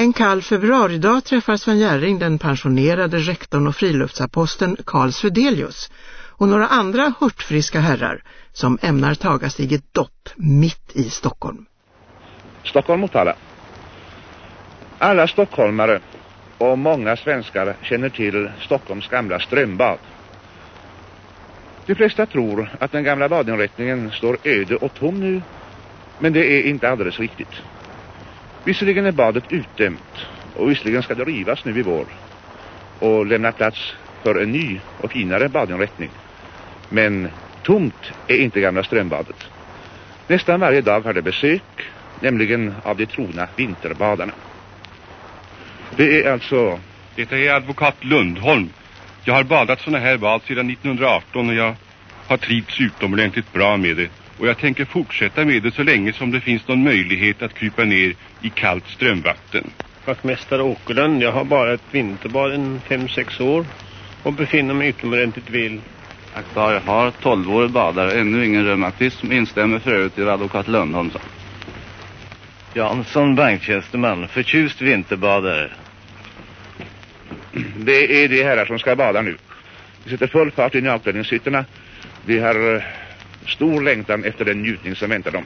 En kall februaridag träffar Sven Järring den pensionerade rektorn och friluftsaposten Karl Svedelius och några andra hurtfriska herrar som ämnar taga sig ett dopp mitt i Stockholm. Stockholm Motala. Alla stockholmare och många svenskar känner till Stockholms gamla strömbad. De flesta tror att den gamla badinrättningen står öde och tom nu, men det är inte alldeles riktigt. Visserligen är badet utdömt och visserligen ska det rivas nu i vår och lämna plats för en ny och finare badinrättning. Men tomt är inte gamla strömbadet. Nästan varje dag har det besök, nämligen av de trogna vinterbadarna. Det är alltså... Detta är advokat Lundholm. Jag har badat såna här bad sedan 1918 och jag har trivts utomordentligt bra med det. Och jag tänker fortsätta med det så länge som det finns någon möjlighet att krypa ner i kallt strömvatten. Vaktmästare Åkerlund, jag har bara ett vinterbad en 5-6 år och befinner mig utomordentligt väl. Jag har 12-årig badare, ännu ingen reumatism, instämmer för övrigt till advokat Lundholm. Jansson, banktjänsteman, förtjust vinterbadare. Det är de herrar som ska bada nu. Vi sätter full fart in i avklädningshytterna. Vi har eh, stor längtan efter den njutning som väntar dem.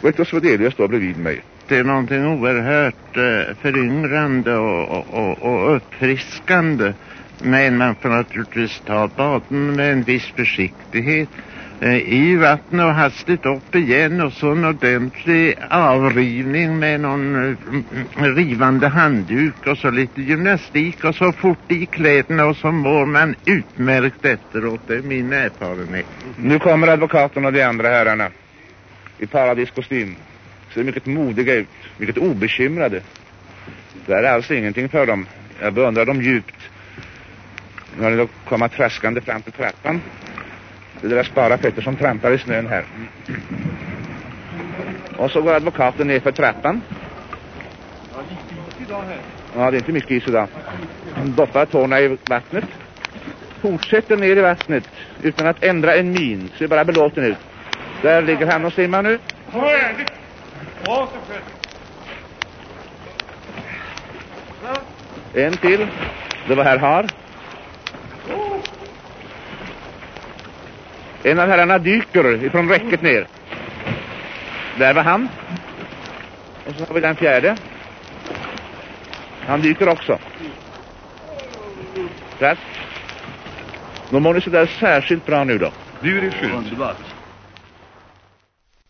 Rektor Svedelius står bredvid mig. Det är någonting oerhört eh, föryngrande och, och, och uppfriskande. Men man får naturligtvis ta baden med en viss försiktighet eh, i vattnet och hastigt upp igen och så en ordentlig avrivning med någon eh, rivande handduk och så lite gymnastik och så fort i kläderna och så mår man utmärkt efteråt. Det är min erfarenhet. Nu kommer advokaten och de andra herrarna i paradiskostym. Ser mycket modiga ut, mycket obekymrade. Det är alls ingenting för dem. Jag beundrar dem djupt. Nu har de då kommit traskande fram till trappan. Det är deras bara fötter som trampar i snön här. Och så går advokaten ner för trappan. Ja, det är inte mycket is idag. Doppar tårna i vattnet. Fortsätter ner i vattnet utan att ändra en min. Ser bara belåten ut. Där ligger han och simmar nu. En till. Det var herr Har. En av herrarna dyker ifrån räcket ner. Där var han. Och så har vi den fjärde. Han dyker också. Där. Då mår ni sådär särskilt bra nu då. Du är det Underbart.